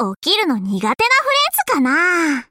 起きるの苦手なフレーズかな。